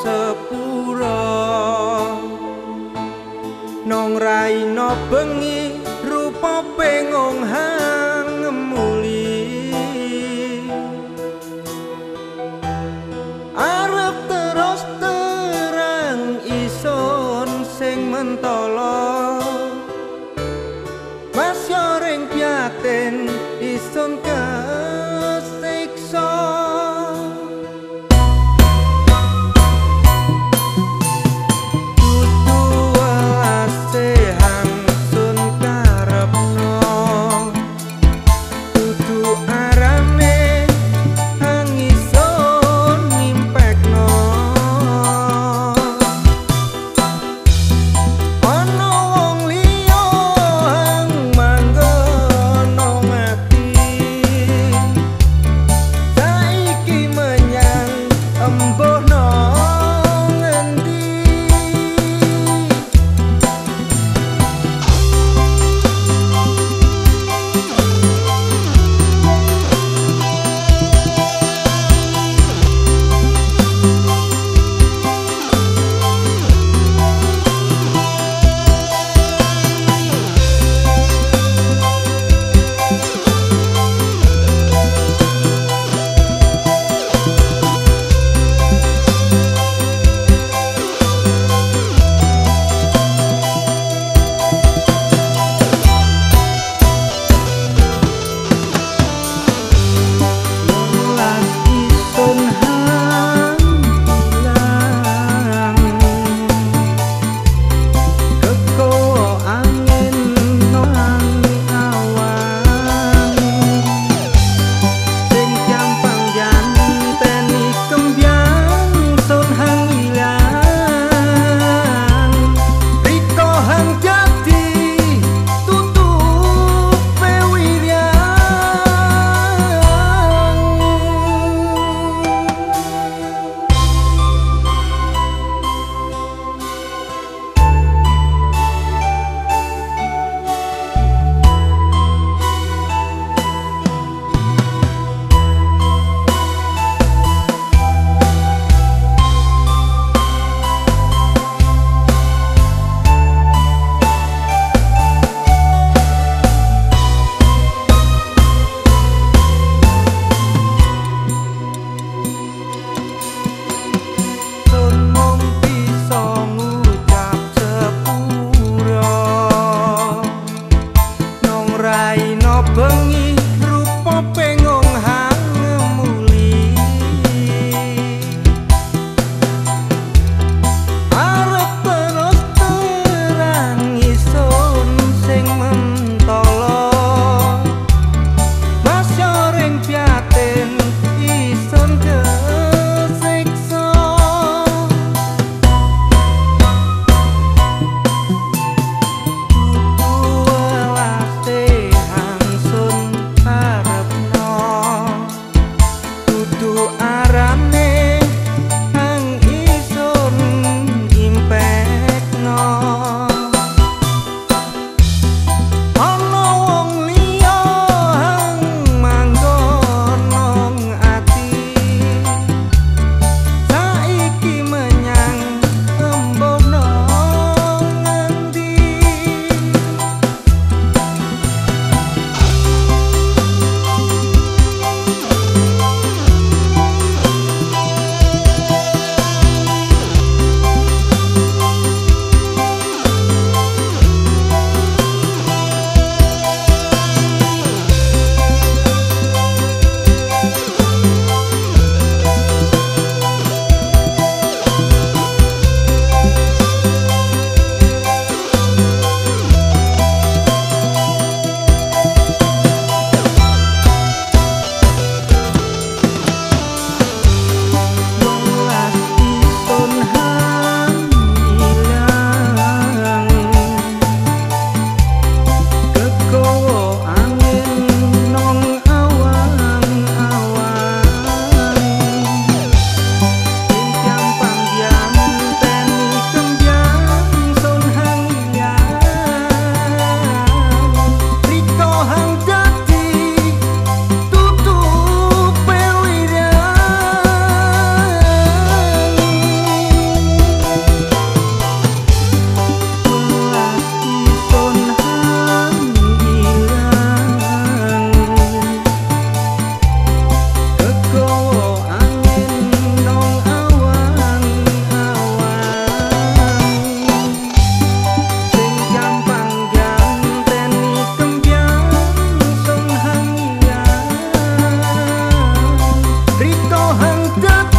sepura. Nong raina bengi rupa pengung hang muli. Arep terus terang ison sing mentolo 很的